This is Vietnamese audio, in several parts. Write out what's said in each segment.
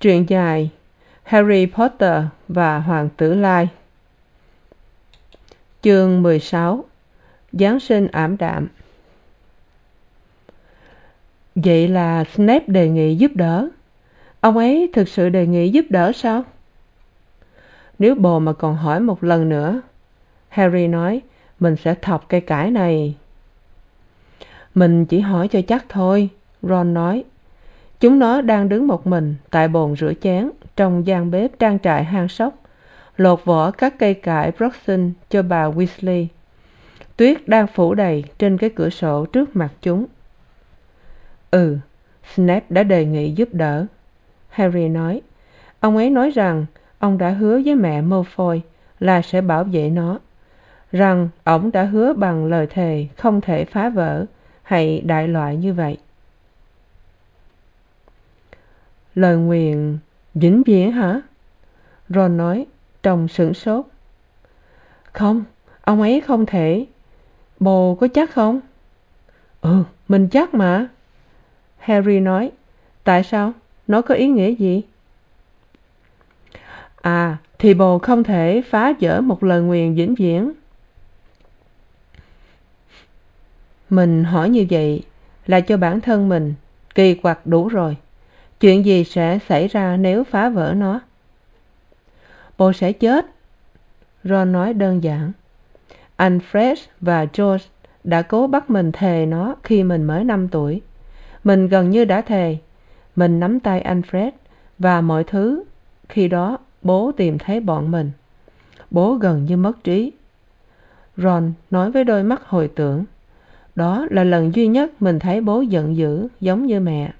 truyện dài harry potter và hoàng tử lai. Chương mười sáu giáng sinh ảm đạm. Vậy là snape đề nghị giúp đỡ. Ông ấy thực sự đề nghị giúp đỡ sao? Nếu bồ mà còn hỏi một lần nữa, harry nói, mình sẽ thọc cây cải này. Mình chỉ hỏi cho chắc thôi, ron nói chúng nó đang đứng một mình tại bồn rửa chén trong gian bếp trang trại hang sóc, lột vỏ các cây cải bruxelles cho bà weasley. Tuyết đang phủ đầy trên cái cửa sổ trước mặt chúng. Ừ snape đã đề nghị giúp đỡ, harry nói. Ông ấy nói rằng ông đã hứa với mẹ malfoy là sẽ bảo vệ nó, rằng ổng đã hứa bằng lời thề không thể phá vỡ hay đại loại như vậy. Lời nguyền, vĩnh viễn hả? Ron nói, trông sửng sốt. Không, ông ấy không thể. Bồ có chắc không? Ừ mình chắc mà. Harry nói, tại sao? Nó có ý nghĩa gì? À thì bồ không thể phá vỡ một lời nguyền vĩnh viễn. Mình hỏi như vậy là cho bản thân mình kỳ quặc đủ rồi chuyện gì sẽ xảy ra nếu phá vỡ nó? Bồ sẽ chết. Ron nói đơn giản. Anh fred và george đã cố bắt mình thề nó khi mình mới năm tuổi. Mình gần như đã thề. Mình nắm tay anh fred và mọi thứ. Khi đó, bố tìm thấy bọn mình. Bố gần như mất trí. Ron nói với đôi mắt hồi tưởng. Đó là lần duy nhất mình thấy bố giận dữ giống như mẹ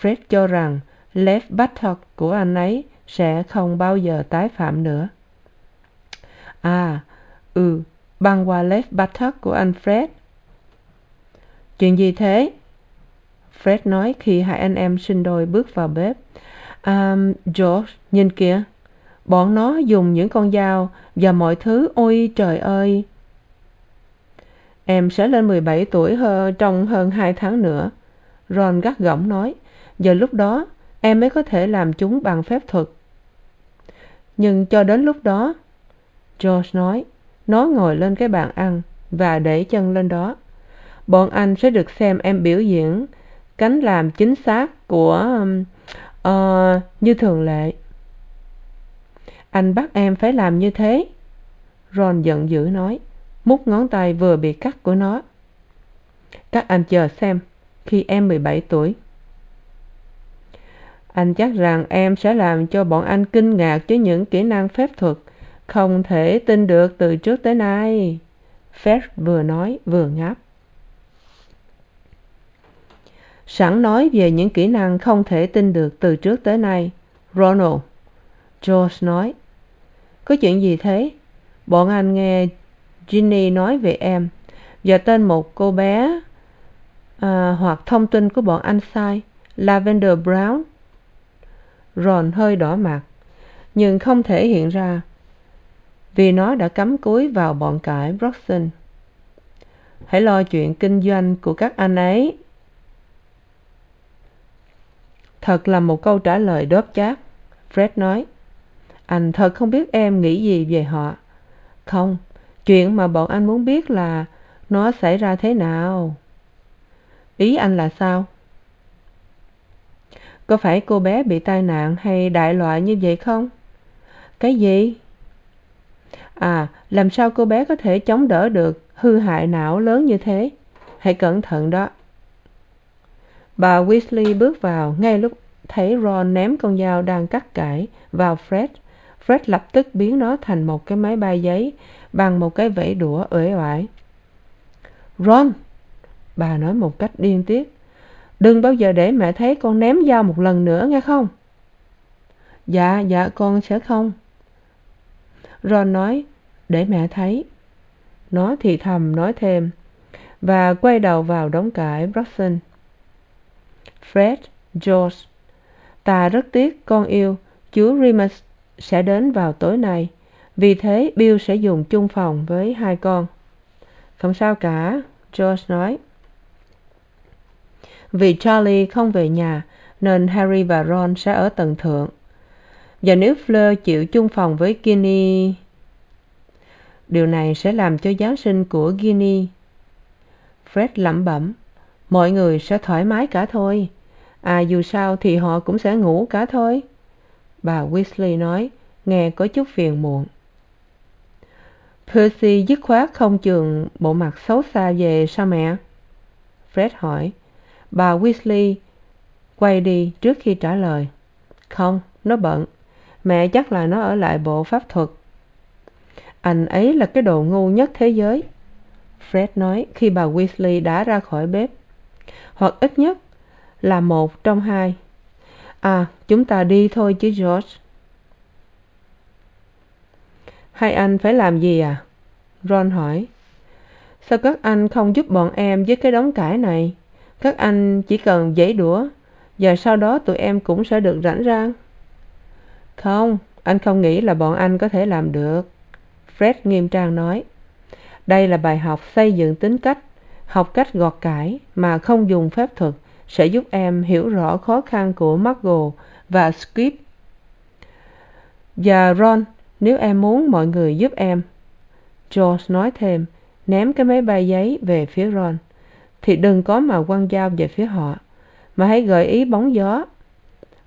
fred cho rằng left buttock của anh ấy sẽ không bao giờ tái phạm nữa. À ừ băng qua left buttock của anh fred. Chuyện gì thế? Fred nói khi hai anh em sinh đôi bước vào bếp. À george, nhìn kìa. Bọn nó dùng những con dao và mọi thứ, ôi trời ơi. Em sẽ lên mười bảy tuổi hơn trong hơn hai tháng nữa. Ron gắt gỏng nói giờ lúc đó, em mới có thể làm chúng bằng phép thuật. Nhưng cho đến lúc đó, george nói, nó ngồi lên cái bàn ăn và để chân lên đó. Bọn anh sẽ được xem em biểu diễn cánh làm chính xác của um, ờ như thường lệ. Anh bắt em phải làm như thế. Ron giận dữ nói mút ngón tay vừa bị cắt của nó. Các anh chờ xem, khi em mười bảy tuổi anh chắc rằng em sẽ làm cho bọn anh kinh ngạc với những kỹ năng phép thuật không thể tin được từ trước tới nay. Fred vừa nói vừa ngáp. Sẵn nói về những kỹ năng không thể tin được từ trước tới nay ronald george nói. Có chuyện gì thế? Bọn anh nghe ginny nói về em và tên một cô bé à, hoặc thông tin của bọn anh sai lavender brown ron hơi đỏ mặt, nhưng không thể hiện ra, vì nó đã cắm cúi vào bọn cải bruxelles hãy lo chuyện kinh doanh của các anh ấy. Thật là một câu trả lời đốp chát, fred nói. Anh thật không biết em nghĩ gì về họ. Không, chuyện mà bọn anh muốn biết là nó xảy ra thế nào. Ý anh là sao? Có phải cô bé bị tai nạn hay đại loại như vậy không? Cái gì? À làm sao cô bé có thể chống đỡ được hư hại não lớn như thế? Hãy cẩn thận đó. Bà weasley bước vào, ngay lúc thấy ron ném con dao đang cắt cải vào fred fred lập tức biến nó thành một cái máy bay giấy bằng một cái vẫy đũa uể oải. Ron! Bà nói một cách điên tiết đừng bao giờ để mẹ thấy con ném dao một lần nữa, nghe không? Dạ dạ con sẽ không. Ron nói, để mẹ thấy. Nó thì thầm, nói thêm, và quay đầu vào đóng cải bruxelles fred, george, ta rất tiếc con yêu, chú remus sẽ đến vào tối nay. Vì thế, bill sẽ dùng chung phòng với hai con. Không sao cả, george nói vì charlie không về nhà, nên harry và ron sẽ ở tầng thượng. Và nếu fleur chịu chung phòng với ginny, điều này sẽ làm cho giáng sinh của ginny fred lẩm bẩm, mọi người sẽ thoải mái cả thôi. À dù sao thì họ cũng sẽ ngủ cả thôi. Bà weasley nói, nghe có chút phiền muộn. Percy dứt khoát không chường bộ mặt xấu xa về sao mẹ? Fred hỏi bà weasley quay đi trước khi trả lời. Không, nó bận. Mẹ chắc là nó ở lại bộ pháp thuật. Anh ấy là cái đồ ngu nhất thế giới. Fred nói khi bà weasley đã ra khỏi bếp. Hoặc ít nhất là một trong hai. À chúng ta đi thôi chứ, george. Hai anh phải làm gì à? Ron hỏi. Sao các anh không giúp bọn em với cái đống cải này? Các anh chỉ cần giãy đũa, và sau đó tụi em cũng sẽ được rảnh rang. Không, anh không nghĩ là bọn anh có thể làm được. Fred nghiêm trang nói. Đây là bài học xây dựng tính cách, học cách gọt cải mà không dùng phép thuật, sẽ giúp em hiểu rõ khó khăn của Margot và Skip. và ron, nếu em muốn mọi người giúp em. George nói thêm, ném cái máy bay giấy về phía ron thì đừng có mà quăng dao về phía họ, mà hãy gợi ý bóng gió.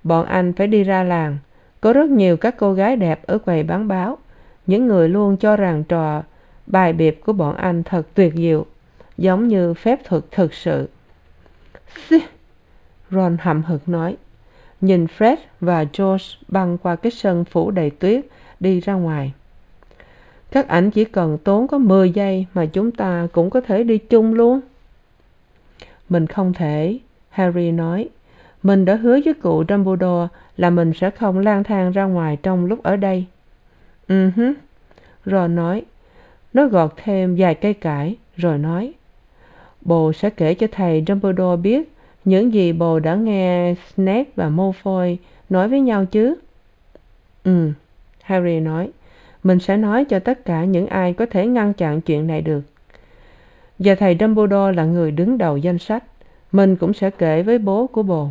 Bọn anh phải đi ra làng. Có rất nhiều các cô gái đẹp ở quầy bán báo. Những người luôn cho rằng trò bài biệp của bọn anh thật tuyệt diệu, giống như phép thuật thực sự. Xì! Ron hậm hực nói. Nhìn fred và george băng qua cái sân phủ đầy tuyết, đi ra ngoài. Các ảnh chỉ cần tốn có mười giây mà chúng ta cũng có thể đi chung luôn mình không thể, harry nói. Mình đã hứa với cụ dumbledore là mình sẽ không lang thang ra ngoài trong lúc ở đây. Ừ hứ, ron nói. Nó gọt thêm vài cây cải, rồi nói. Bồ sẽ kể cho thầy dumbledore biết những gì bồ đã nghe snape và malfoy nói với nhau chứ? Ừ harry nói. Mình sẽ nói cho tất cả những ai có thể ngăn chặn chuyện này được và thầy dumbledore là người đứng đầu danh sách. Mình cũng sẽ kể với bố của bồ.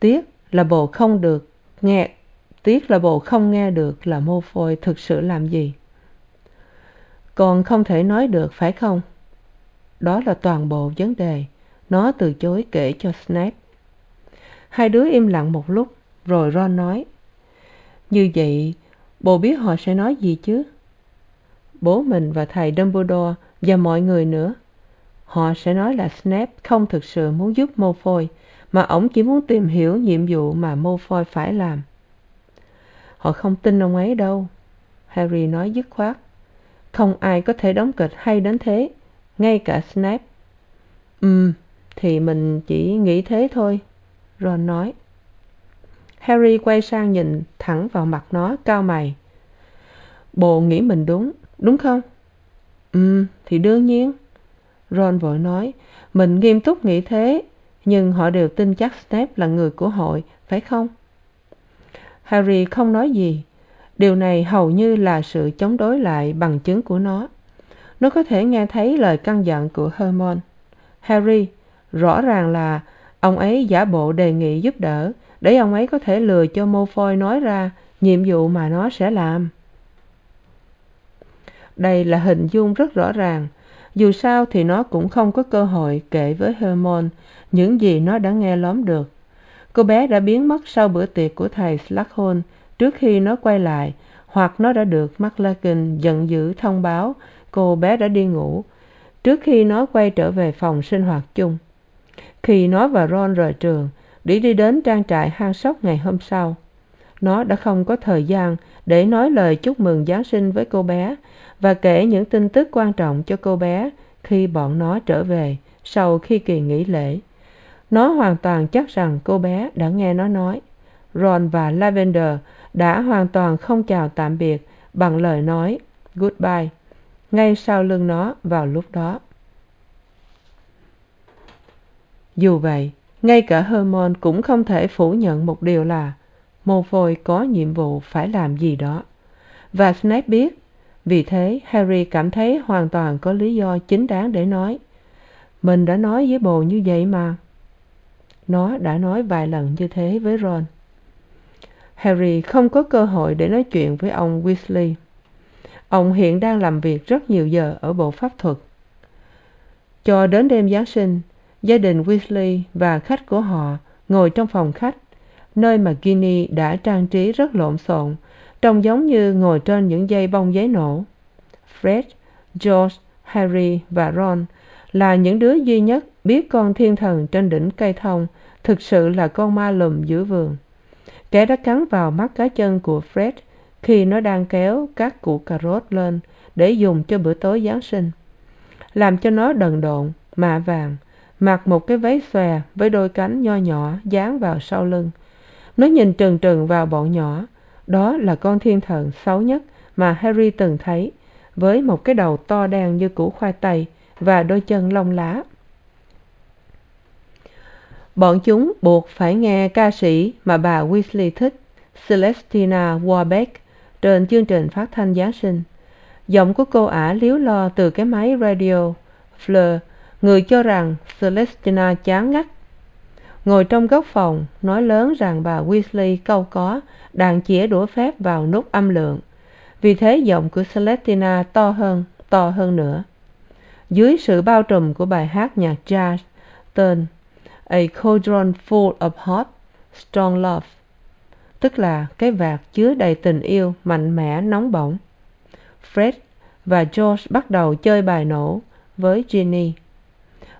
Tiếc là bồ không được nghe, tiếc là bồ không nghe được là mô phôi thực sự làm gì. Còn không thể nói được, phải không? Đó là toàn bộ vấn đề. Nó từ chối kể cho snape. Hai đứa im lặng một lúc, rồi ron nói, như vậy bồ biết họ sẽ nói gì chứ? Bố mình và thầy dumbledore và mọi người nữa. Họ sẽ nói là snape không thực sự muốn giúp mô phôi mà ổng chỉ muốn tìm hiểu nhiệm vụ mà mô phôi phải làm. Họ không tin ông ấy đâu. Harry nói dứt khoát. Không ai có thể đóng kịch hay đến thế, ngay cả snape. Ừm, thì mình chỉ nghĩ thế thôi, ron nói harry quay sang nhìn thẳng vào mặt nó cau mày. Bồ nghĩ mình đúng đúng không? Ừ, thì đương nhiên. Ron vội nói mình nghiêm túc nghĩ thế nhưng họ đều tin chắc snape là người của hội phải không? Harry không nói gì. Điều này hầu như là sự chống đối lại bằng chứng của nó. Nó có thể nghe thấy lời căn dặn của hermione. Harry rõ ràng là ông ấy giả bộ đề nghị giúp đỡ để ông ấy có thể lừa cho malfoy nói ra nhiệm vụ mà nó sẽ làm. Đây là hình dung rất rõ ràng. Dù sao thì nó cũng không có cơ hội kể với hermione những gì nó đã nghe lóm được. Cô bé đã biến mất sau bữa tiệc của thầy s trước khi nó quay lại, hoặc nó đã được mclaggen giận dữ thông báo cô bé đã đi ngủ trước khi nó quay trở về phòng sinh hoạt chung. Khi nó và ron rời trường để đi đến trang trại hang sóc ngày hôm sau. Nó đã không có thời gian để nói lời chúc mừng giáng sinh với cô bé và kể những tin tức quan trọng cho cô bé khi bọn nó trở về sau khi kỳ nghỉ lễ. Nó hoàn toàn chắc rằng cô bé đã nghe nó nói. Ron và lavender đã hoàn toàn không chào tạm biệt bằng lời nói goodbye ngay sau lưng nó vào lúc đó. Dù vậy ngay cả hermione cũng không thể phủ nhận một điều là mô phôi có nhiệm vụ phải làm gì đó. Và snape biết, vì thế harry cảm thấy hoàn toàn có lý do chính đáng để nói. Mình đã nói với bồ như vậy mà. Nó đã nói vài lần như thế với ron. Harry không có cơ hội để nói chuyện với ông weasley. Ông hiện đang làm việc rất nhiều giờ ở bộ pháp thuật. Cho đến đêm giáng sinh gia đình weasley và khách của họ ngồi trong phòng khách, nơi mà ginny đã trang trí rất lộn xộn, trông giống như ngồi trên những dây bông giấy nổ. Fred, george, harry và ron là những đứa duy nhất biết con thiên thần trên đỉnh cây thông thực sự là con ma lùm giữa vườn. Kẻ đã cắn vào mắt cá chân của fred khi nó đang kéo các củ cà rốt lên để dùng cho bữa tối giáng sinh, làm cho nó đần độn, mạ vàng mặc một cái váy xòe với đôi cánh nho nhỏ dán vào sau lưng. Nó nhìn trừng trừng vào bọn nhỏ. Đó là con thiên thần xấu nhất mà harry từng thấy, với một cái đầu to đen như củ khoai tây và đôi chân lông lá. Bọn chúng buộc phải nghe ca sĩ mà bà weasley thích, celestina warbeck, trên chương trình phát thanh giáng sinh. Giọng của cô ả líu lo từ cái máy radio fleur người cho rằng celestina chán ngắt. Ngồi trong góc phòng, nói lớn rằng bà weasley câu có, đàn chĩa đũa phép vào nút âm lượng. Vì thế giọng của celestina to hơn to hơn nữa. Dưới sự bao trùm của bài hát nhạc jazz tên a cauldron full of hot, strong love, tức là cái vạc chứa đầy tình yêu mạnh mẽ nóng bỏng. Fred và george bắt đầu chơi bài nổ với ginny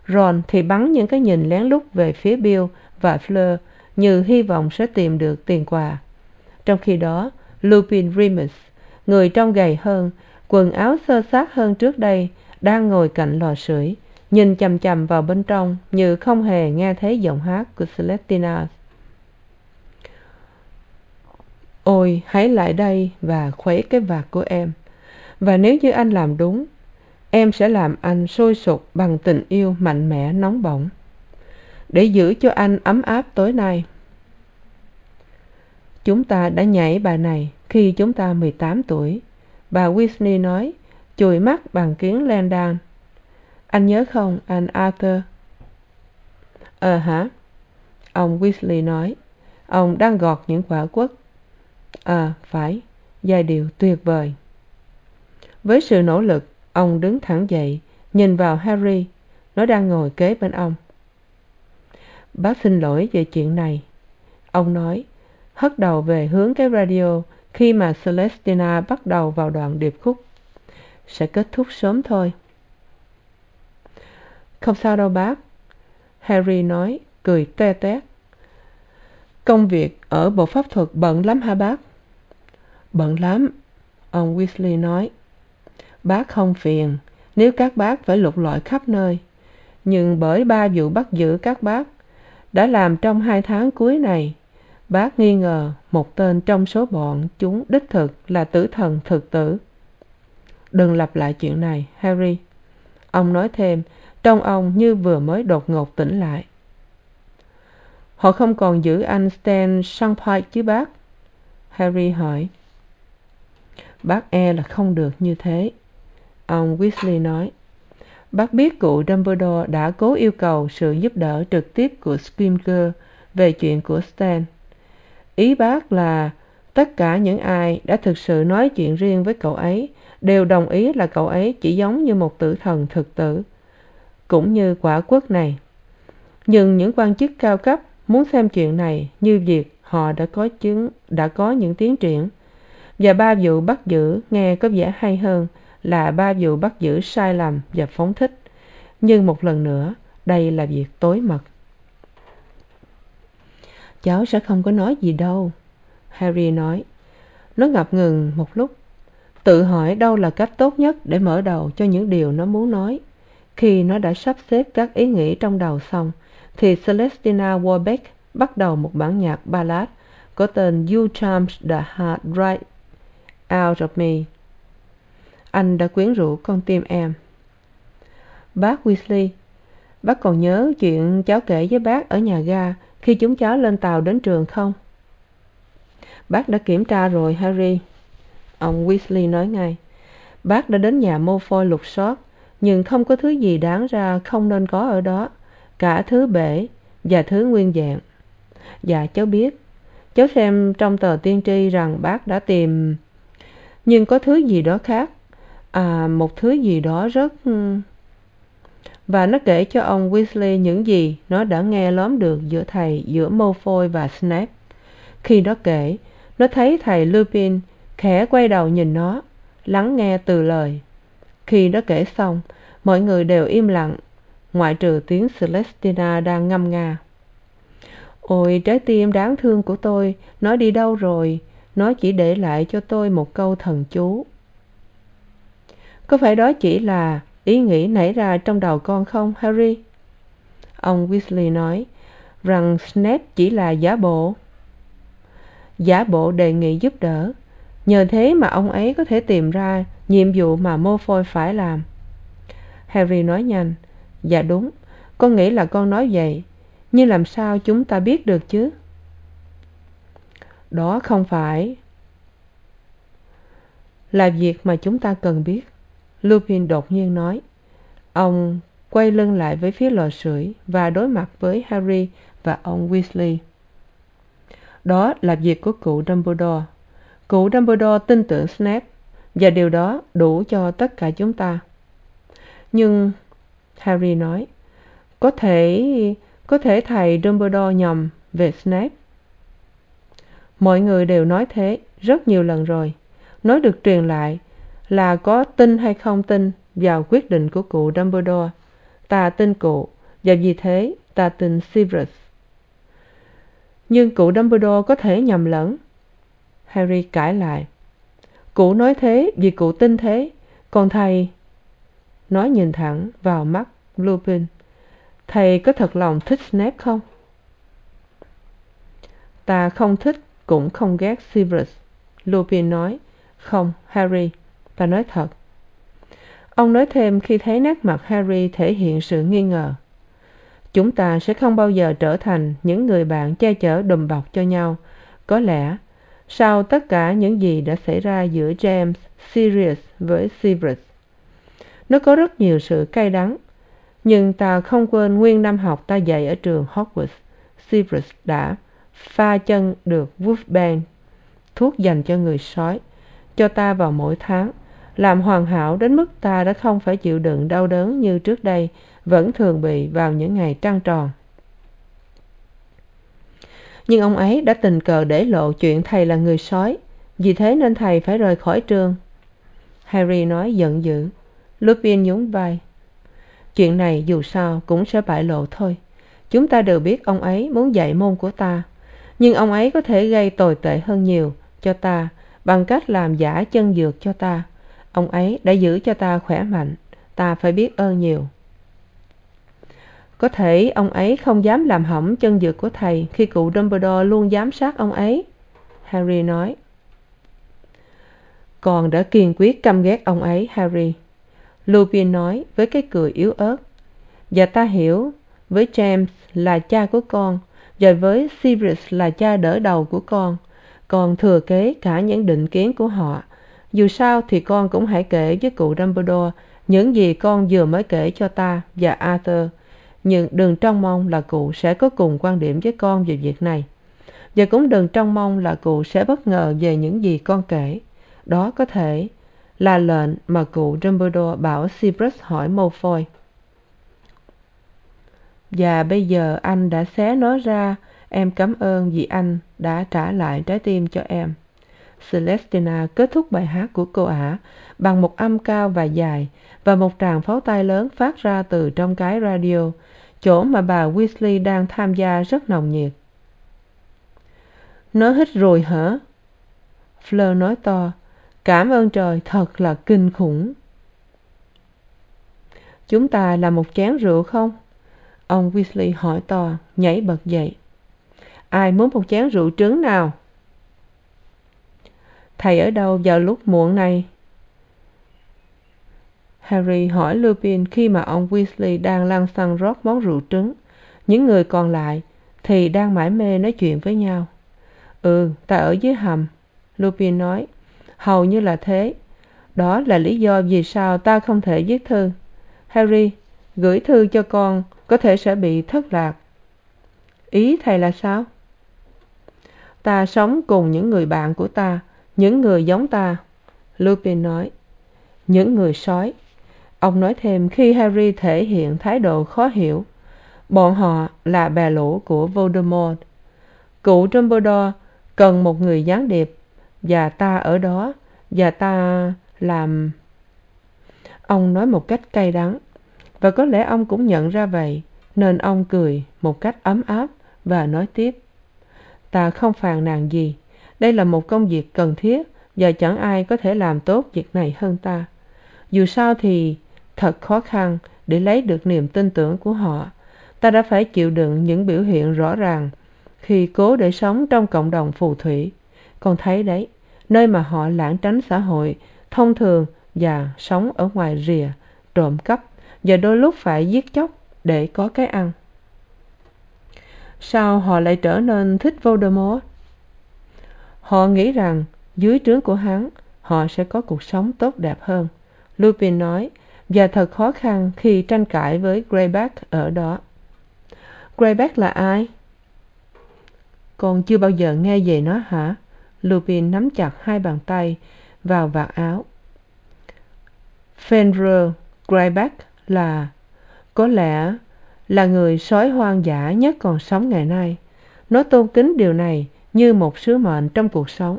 ron thì bắn những cái nhìn lén lút về phía bill và fleur như hy vọng sẽ tìm được tiền quà. Trong khi đó, lupin remus, người trông gầy hơn, quần áo xơ xác hơn trước đây, đang ngồi cạnh lò sưởi, nhìn chằm chằm vào bên trong như không hề nghe thấy giọng hát của celestina. Ôi, hãy lại đây và khuấy cái vạt của em. Và nếu như anh làm đúng em sẽ làm anh sôi sục bằng tình yêu mạnh mẽ nóng bỏng. Để giữ cho anh ấm áp tối nay. Chúng ta đã nhảy bài này khi chúng ta mười tám tuổi. Bà weasley nói, chùi mắt bằng kiến len đan. Anh nhớ không, anh arthur? Ờ hả? Ông weasley nói, ông đang gọt những quả quất. À phải, giai điệu tuyệt vời. Với sự nỗ lực ông đứng thẳng dậy, nhìn vào harry. Nó đang ngồi kế bên ông. Bác xin lỗi về chuyện này. Ông nói, hất đầu về hướng cái radio khi mà celestina bắt đầu vào đoạn điệp khúc. Sẽ kết thúc sớm thôi. Không sao đâu bác. Harry nói, cười te tét công việc ở bộ pháp thuật bận lắm hả bác? Bận lắm, ông weasley nói bác không phiền, nếu các bác phải lục lọi khắp nơi. Nhưng bởi ba vụ bắt giữ các bác đã làm trong hai tháng cuối này, bác nghi ngờ một tên trong số bọn chúng đích thực là tử thần thực tử. Đừng lặp lại chuyện này, harry. Ông nói thêm, trông ông như vừa mới đột ngột tỉnh lại. Họ không còn giữ anh stan sunpike chứ, bác? Harry hỏi. Bác e là không được như thế ông weasley nói, bác biết cụ dumbledore đã cố yêu cầu sự giúp đỡ trực tiếp của screamger về chuyện của stan. Ý bác là tất cả những ai đã thực sự nói chuyện riêng với cậu ấy đều đồng ý là cậu ấy chỉ giống như một tử thần thực tử, cũng như quả quất này. Nhưng những quan chức cao cấp muốn xem chuyện này như việc họ đã có chứng, đã có những tiến triển, và ba vụ bắt giữ nghe có vẻ hay hơn là ba vụ bắt giữ sai lầm và phóng thích. Nhưng một lần nữa, đây là việc tối mật. Cháu sẽ không có nói gì đâu, harry nói. Nó ngập ngừng một lúc. Tự hỏi đâu là cách tốt nhất để mở đầu cho những điều nó muốn nói. Khi nó đã sắp xếp các ý nghĩ trong đầu xong, thì celestina warbeck bắt đầu một bản nhạc ballad có tên you charmed the heart right out of me anh đã quyến rũ con tim em. Bác weasley, bác còn nhớ chuyện cháu kể với bác ở nhà ga khi chúng cháu lên tàu đến trường không? Bác đã kiểm tra rồi, harry. Ông weasley nói ngay. Bác đã đến nhà mô phôi lục soát, nhưng không có thứ gì đáng ra không nên có ở đó. Cả thứ bể và thứ nguyên dạng. dạ cháu biết, cháu xem trong tờ tiên tri rằng bác đã tìm, nhưng có thứ gì đó khác à một thứ gì đó rất ừ. và nó kể cho ông weasley những gì nó đã nghe lóm được giữa thầy, giữa malfoy và snape. Khi nó kể, nó thấy thầy lupin khẽ quay đầu nhìn nó, lắng nghe từ lời. Khi nó kể xong, mọi người đều im lặng, ngoại trừ tiếng celestina đang ngâm nga. Ôi, trái tim đáng thương của tôi, nó đi đâu rồi? Nó chỉ để lại cho tôi một câu thần chú có phải đó chỉ là ý nghĩ nảy ra trong đầu con không, harry? Ông weasley nói rằng snape chỉ là giả bộ. Giả bộ đề nghị giúp đỡ. Nhờ thế mà ông ấy có thể tìm ra nhiệm vụ mà malfoy phải làm. Harry nói nhanh. Dạ đúng, con nghĩ là con nói vậy. Nhưng làm sao chúng ta biết được chứ? Đó không phải là việc mà chúng ta cần biết lupin đột nhiên nói, ông quay lưng lại với phía lò sưởi và đối mặt với harry và ông weasley. Đó là việc của cụ dumbledore. Cụ dumbledore tin tưởng snape và điều đó đủ cho tất cả chúng ta. Nhưng, harry nói, có thể có thể thầy dumbledore nhầm về snape? Mọi người đều nói thế rất nhiều lần rồi. Nói được truyền lại là có tin hay không tin vào quyết định của cụ dumbledore. Ta tin cụ, và vì thế ta tin severus. Nhưng cụ dumbledore có thể nhầm lẫn. Harry cãi lại. Cụ nói thế vì cụ tin thế, còn thầy nói nhìn thẳng vào mắt lupin. Thầy có thật lòng thích snape không? Ta không thích, cũng không ghét severus, lupin nói. Không, harry ta nói thật. Ông nói thêm khi thấy nét mặt harry thể hiện sự nghi ngờ. Chúng ta sẽ không bao giờ trở thành những người bạn che chở đùm bọc cho nhau. Có lẽ, sau tất cả những gì đã xảy ra giữa james, sirius với severus, nó có rất nhiều sự cay đắng. Nhưng ta không quên nguyên năm học ta dạy ở trường hogwarts. Severus đã pha chân được wolfbane thuốc dành cho người sói, cho ta vào mỗi tháng làm hoàn hảo đến mức ta đã không phải chịu đựng đau đớn như trước đây, vẫn thường bị vào những ngày trăng tròn. Nhưng ông ấy đã tình cờ để lộ chuyện thầy là người sói, vì thế nên thầy phải rời khỏi trường. Harry nói giận dữ, lupin nhún vai, chuyện này dù sao cũng sẽ bại lộ thôi. Chúng ta đều biết ông ấy muốn dạy môn của ta, nhưng ông ấy có thể gây tồi tệ hơn nhiều cho ta bằng cách làm giả chân dược cho ta ông ấy đã giữ cho ta khỏe mạnh. Ta phải biết ơn nhiều. Có thể ông ấy không dám làm hỏng chân dược của thầy khi cụ dumbledore luôn giám sát ông ấy, harry nói. Con đã kiên quyết căm ghét ông ấy, harry, lupin nói với cái cười yếu ớt. Và ta hiểu, với james là cha của con và với sirius là cha đỡ đầu của con con thừa kế cả những định kiến của họ dù sao thì con cũng hãy kể với cụ dumbledore những gì con vừa mới kể cho ta và arthur. Nhưng đừng trông mong là cụ sẽ có cùng quan điểm với con về việc này. Và cũng đừng trông mong là cụ sẽ bất ngờ về những gì con kể. Đó có thể là lệnh mà cụ dumbledore bảo severus hỏi malfoy. Và bây giờ anh đã xé nó ra. Em cảm ơn vì anh đã trả lại trái tim cho em celestina kết thúc bài hát của cô ả bằng một âm cao và dài và một tràng pháo tay lớn phát ra từ trong cái radio, chỗ mà bà weasley đang tham gia rất nồng nhiệt. Nó hít rồi hả? Fleur nói to, cảm ơn trời, thật là kinh khủng. Chúng ta là một chén rượu không? Ông weasley hỏi to, nhảy bật dậy. Ai muốn một chén rượu trứng nào? Thầy ở đâu vào lúc muộn này? Harry hỏi lupin khi mà ông weasley đang lăn xăng rót món rượu trứng. Những người còn lại thì đang mải mê nói chuyện với nhau. Ừ ta ở dưới hầm, lupin nói. Hầu như là thế. Đó là lý do vì sao ta không thể viết thư. Harry, gửi thư cho con có thể sẽ bị thất lạc. Ý thầy là sao? Ta sống cùng những người bạn của ta những người giống ta. Lupin nói. Những người sói. Ông nói thêm khi harry thể hiện thái độ khó hiểu. Bọn họ là bè lũ của voldemort. Cụ dumbledore cần một người gián điệp, và ta ở đó, và ta làm. Ông nói một cách cay đắng, và có lẽ ông cũng nhận ra vậy, nên ông cười một cách ấm áp và nói tiếp. Ta không phàn nàn gì đây là một công việc cần thiết, và chẳng ai có thể làm tốt việc này hơn ta. Dù sao thì, thật khó khăn để lấy được niềm tin tưởng của họ. Ta đã phải chịu đựng những biểu hiện rõ ràng khi cố để sống trong cộng đồng phù thủy. Con thấy đấy, nơi mà họ lảng tránh xã hội, thông thường và sống ở ngoài rìa, trộm cắp, và đôi lúc phải giết chóc để có cái ăn. Sao họ lại trở nên thích voldemort? Họ nghĩ rằng, dưới trướng của hắn, họ sẽ có cuộc sống tốt đẹp hơn. Lupin nói, và thật khó khăn khi tranh cãi với greyback ở đó. Greyback là ai? Con chưa bao giờ nghe về nó hả? Lupin nắm chặt hai bàn tay vào vạt áo. Fenrir greyback là, có lẽ là người sói hoang dã nhất còn sống ngày nay. Nó tôn kính điều này như một sứ mệnh trong cuộc sống,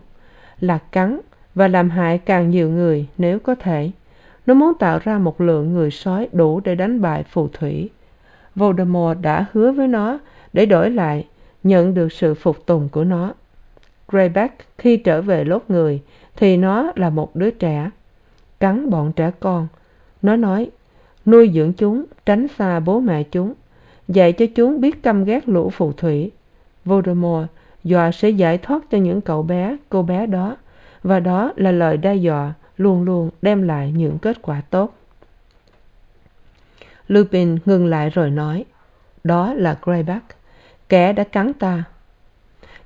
là cắn và làm hại càng nhiều người nếu có thể. Nó muốn tạo ra một lượng người sói đủ để đánh bại phù thủy. Voldemort đã hứa với nó để đổi lại nhận được sự phục tùng của nó. Greyback khi trở về lốt người thì nó là một đứa trẻ, cắn bọn trẻ con. Nó nói, nuôi dưỡng chúng, tránh xa bố mẹ chúng, dạy cho chúng biết căm ghét lũ phù thủy. Voldemort dọa sẽ giải thoát cho những cậu bé, cô bé đó. Và đó là lời đe dọa, luôn luôn đem lại những kết quả tốt. Lupin ngừng lại rồi nói, đó là greyback. Kẻ đã cắn ta.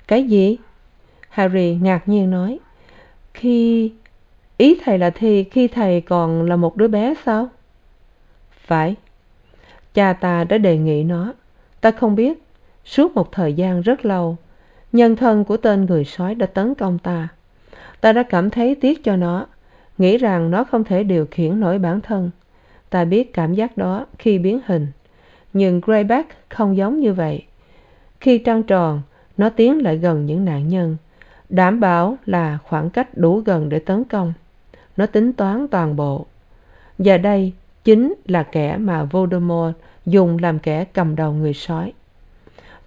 Cái gì? Harry ngạc nhiên nói, khi, ý thầy là thì khi thầy còn là một đứa bé sao? Phải. Cha ta đã đề nghị nó. Ta không biết. Suốt một thời gian rất lâu nhân thân của tên người sói đã tấn công ta. Ta đã cảm thấy tiếc cho nó, nghĩ rằng nó không thể điều khiển nổi bản thân. Ta biết cảm giác đó khi biến hình, nhưng greyback không giống như vậy. Khi trăng tròn, nó tiến lại gần những nạn nhân, đảm bảo là khoảng cách đủ gần để tấn công. Nó tính toán toàn bộ. Và đây, chính là kẻ mà voldemort dùng làm kẻ cầm đầu người sói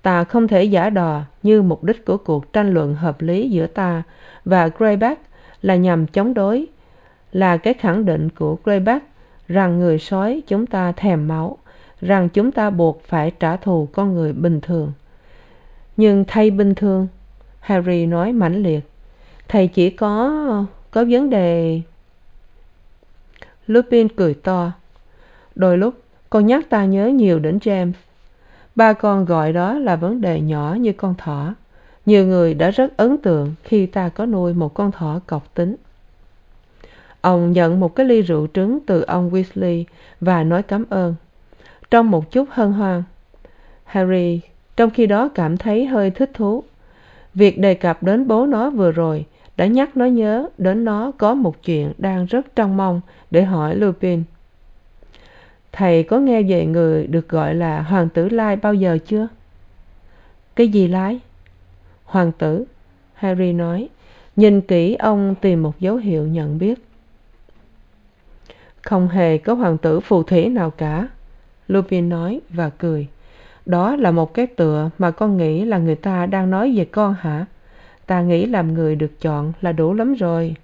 ta không thể giả đò như mục đích của cuộc tranh luận hợp lý giữa ta và greyback là nhằm chống đối, là cái khẳng định của greyback rằng người sói chúng ta thèm máu, rằng chúng ta buộc phải trả thù con người bình thường. Nhưng thay bình thường, harry nói mãnh liệt, thầy chỉ có có vấn đề. Lupin cười to, đôi lúc con nhắc ta nhớ nhiều đến james ba con gọi đó là vấn đề nhỏ như con thỏ. Nhiều người đã rất ấn tượng khi ta có nuôi một con thỏ cọc tính. Ông nhận một cái ly rượu trứng từ ông weasley và nói cảm ơn. Trong một chút hân hoan, harry trong khi đó cảm thấy hơi thích thú. Việc đề cập đến bố nó vừa rồi đã nhắc nó nhớ đến nó có một chuyện đang rất trông mong để hỏi lupin thầy có nghe về người được gọi là hoàng tử lai bao giờ chưa? Cái gì lai? Hoàng tử, harry nói, nhìn kỹ ông tìm một dấu hiệu nhận biết. Không hề có hoàng tử phù thủy nào cả, lupin nói và cười. Đó là một cái tựa mà con nghĩ là người ta đang nói về con hả? Ta nghĩ làm người được chọn là đủ lắm rồi.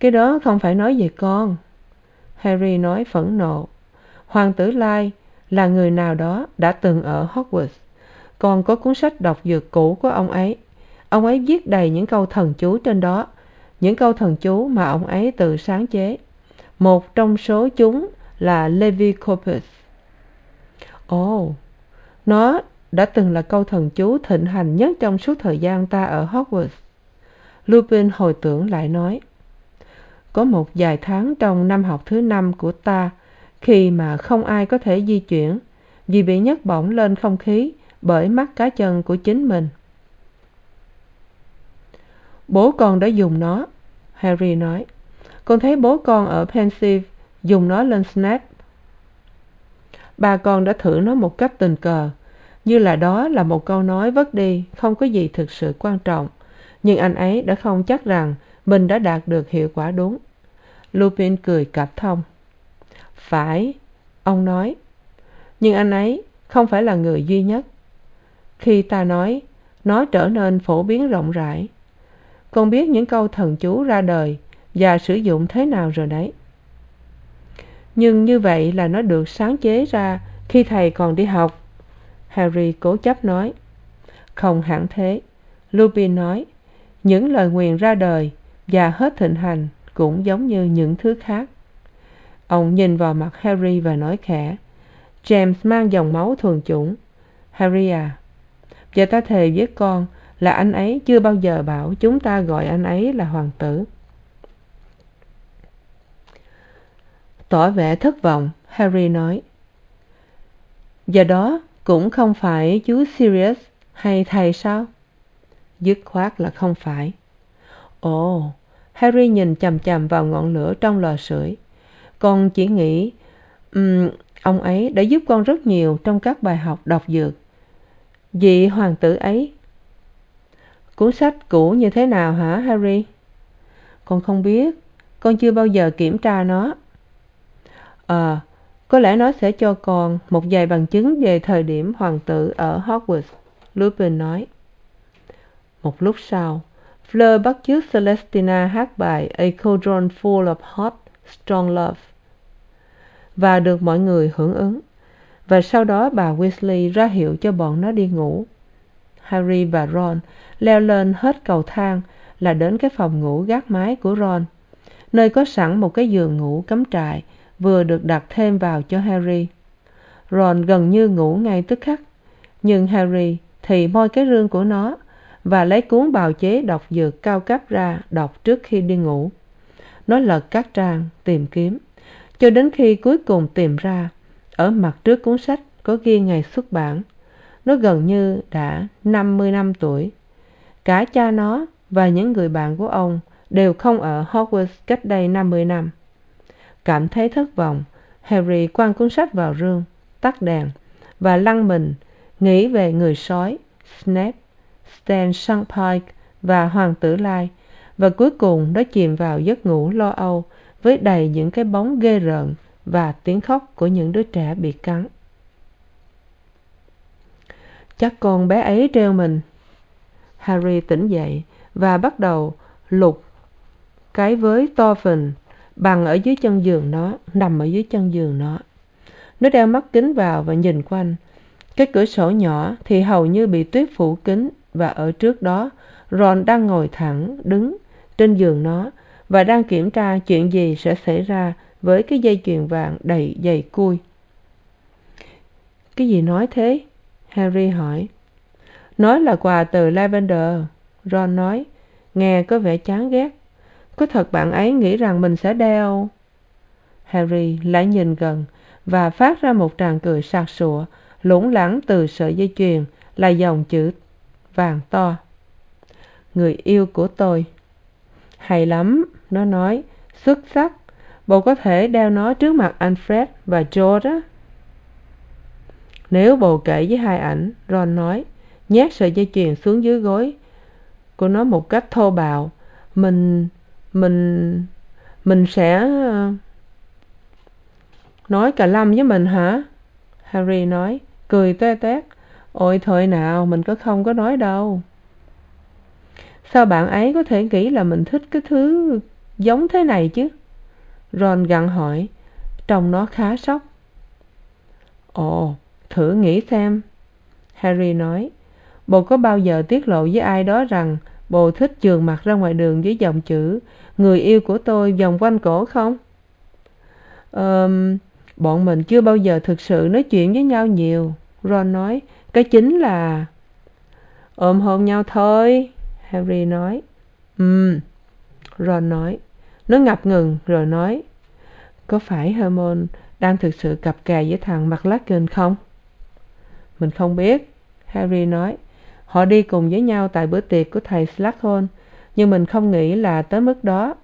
Cái đó không phải nói về con harry nói phẫn nộ. Hoàng tử lai là người nào đó đã từng ở hogwarts. Còn có cuốn sách đọc dược cũ của ông ấy. Ông ấy viết đầy những câu thần chú trên đó, những câu thần chú mà ông ấy tự sáng chế. Một trong số chúng là Levi Corpus. ồ, nó đã từng là câu thần chú thịnh hành nhất trong suốt thời gian ta ở hogwarts. Lupin hồi tưởng lại nói có một vài tháng trong năm học thứ năm của ta, khi mà không ai có thể di chuyển, vì bị nhấc bổng lên không khí bởi mắt cá chân của chính mình. Bố con đã dùng nó, harry nói. Con thấy bố con ở pensive dùng nó lên Snap. ba con đã thử nó một cách tình cờ, như là đó là một câu nói vất đi, không có gì thực sự quan trọng. Nhưng anh ấy đã không chắc rằng mình đã đạt được hiệu quả đúng. Lupin cười cảm thông. Phải, ông nói. Nhưng anh ấy không phải là người duy nhất. Khi ta nói, nó trở nên phổ biến rộng rãi. Con biết những câu thần chú ra đời và sử dụng thế nào rồi đấy. Nhưng như vậy là nó được sáng chế ra khi thầy còn đi học. Harry cố chấp nói. Không hẳn thế. Lupin nói, những lời nguyền ra đời và hết thịnh hành cũng giống như những thứ khác. Ông nhìn vào mặt harry và nói khẽ, james mang dòng máu thuần chủng. Harry à và ta thề với con là anh ấy chưa bao giờ bảo chúng ta gọi anh ấy là hoàng tử. Tỏ vẻ thất vọng, harry nói, và đó cũng không phải chú sirius hay thầy sao? Dứt khoát là không phải. Ồ harry nhìn chằm chằm vào ngọn lửa trong lò sưởi. Con chỉ nghĩ um, ông ấy đã giúp con rất nhiều trong các bài học đọc dược. Vị hoàng tử ấy cuốn sách cũ như thế nào hả harry? Con không biết con chưa bao giờ kiểm tra nó. Ờ có lẽ nó sẽ cho con một vài bằng chứng về thời điểm hoàng tử ở hogwarts lupin nói. Một lúc sau fleur bắt chước celestina hát bài a cauldron full of hot, strong love. Và được mọi người hưởng ứng. Và sau đó bà weasley ra hiệu cho bọn nó đi ngủ. Harry và ron leo lên hết cầu thang là đến cái phòng ngủ gác mái của ron, nơi có sẵn một cái giường ngủ cắm trại vừa được đặt thêm vào cho harry. Ron gần như ngủ ngay tức khắc, nhưng harry thì moi cái rương của nó và lấy cuốn bào chế đọc dược cao cấp ra đọc trước khi đi ngủ. Nó lật các trang, tìm kiếm, cho đến khi cuối cùng tìm ra, ở mặt trước cuốn sách có ghi ngày xuất bản. Nó gần như đã năm mươi năm tuổi. Cả cha nó và những người bạn của ông đều không ở hogwarts cách đây năm mươi năm. Cảm thấy thất vọng, harry quăng cuốn sách vào rương, tắt đèn và lăn mình, nghĩ về người sói, snape stan sunpike và hoàng tử lai. Và cuối cùng nó chìm vào giấc ngủ lo âu với đầy những cái bóng ghê rợn và tiếng khóc của những đứa trẻ bị cắn. Chắc con bé ấy treo mình, harry tỉnh dậy và bắt đầu lục cái với to phình bằng ở dưới chân giường nó, nằm ở dưới chân giường nó. Nó đeo mắt kính vào và nhìn quanh. Cái cửa sổ nhỏ thì hầu như bị tuyết phủ kín và ở trước đó, ron đang ngồi thẳng, đứng trên giường nó và đang kiểm tra chuyện gì sẽ xảy ra với cái dây chuyền vàng đầy dày cui. Cái gì nói thế? Harry hỏi. Nói là quà từ lavender, ron nói. Nghe có vẻ chán ghét. Có thật bạn ấy nghĩ rằng mình sẽ đeo? Harry lại nhìn gần và phát ra một tràng cười sặc sụa, lủng lẳng từ sợi dây chuyền là dòng chữ vàng to. Người yêu của tôi. Hay lắm, nó nói, xuất sắc. Bồ có thể đeo nó trước mặt alfred và george á. Nếu bồ kể với hai ảnh, ron nói, nhét sợi dây chuyền xuống dưới gối của nó một cách thô bạo, mình mình mình sẽ ờ, nói cả lâm với mình hả? Harry nói, cười toe toét ôi thôi nào, mình có không có nói đâu. Sao bạn ấy có thể nghĩ là mình thích cái thứ giống thế này chứ? Ron gặng hỏi, trông nó khá sốc. Ồ, thử nghĩ xem. Harry nói, bồ có bao giờ tiết lộ với ai đó rằng bồ thích trường mặt ra ngoài đường với dòng chữ, người yêu của tôi vòng quanh cổ không? Ờm, bọn mình chưa bao giờ thực sự nói chuyện với nhau nhiều, ron nói cái chính là ôm hôn nhau thôi, harry nói. Ừm, ron nói. Nó ngập ngừng rồi nói, có phải hermione đang thực sự cặp kè với thằng mclagan không? Mình không biết, harry nói. Họ đi cùng với nhau tại bữa tiệc của thầy s nhưng mình không nghĩ là tới mức đó.